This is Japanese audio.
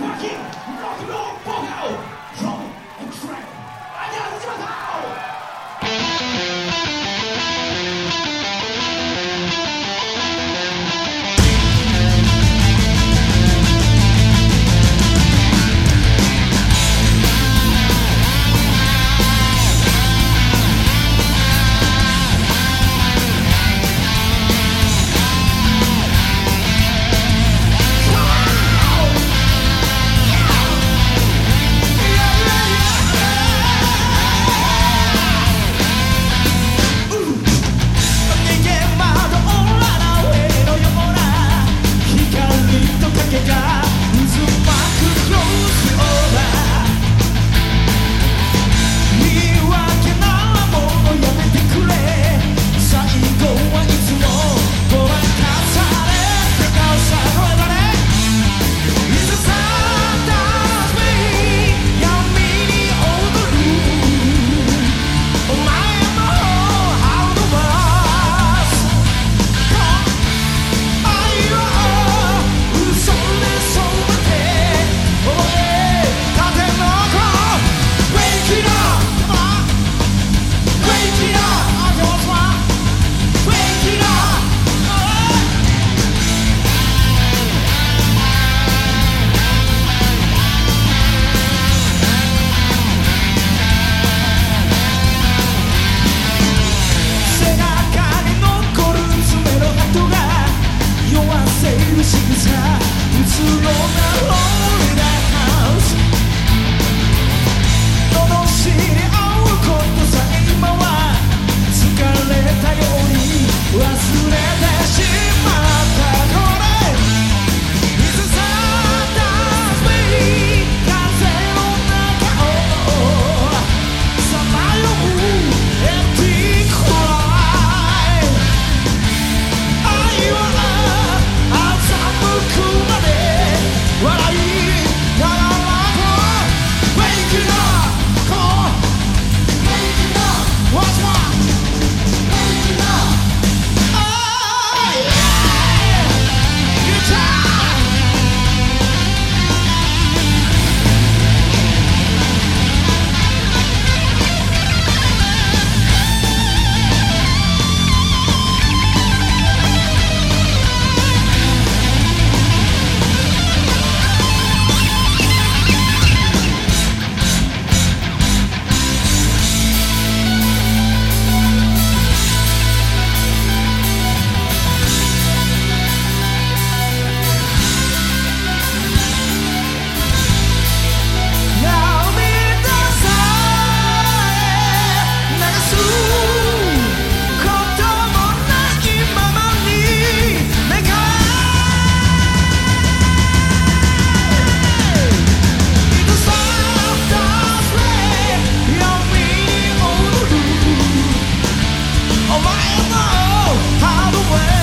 fucking rock and roll away.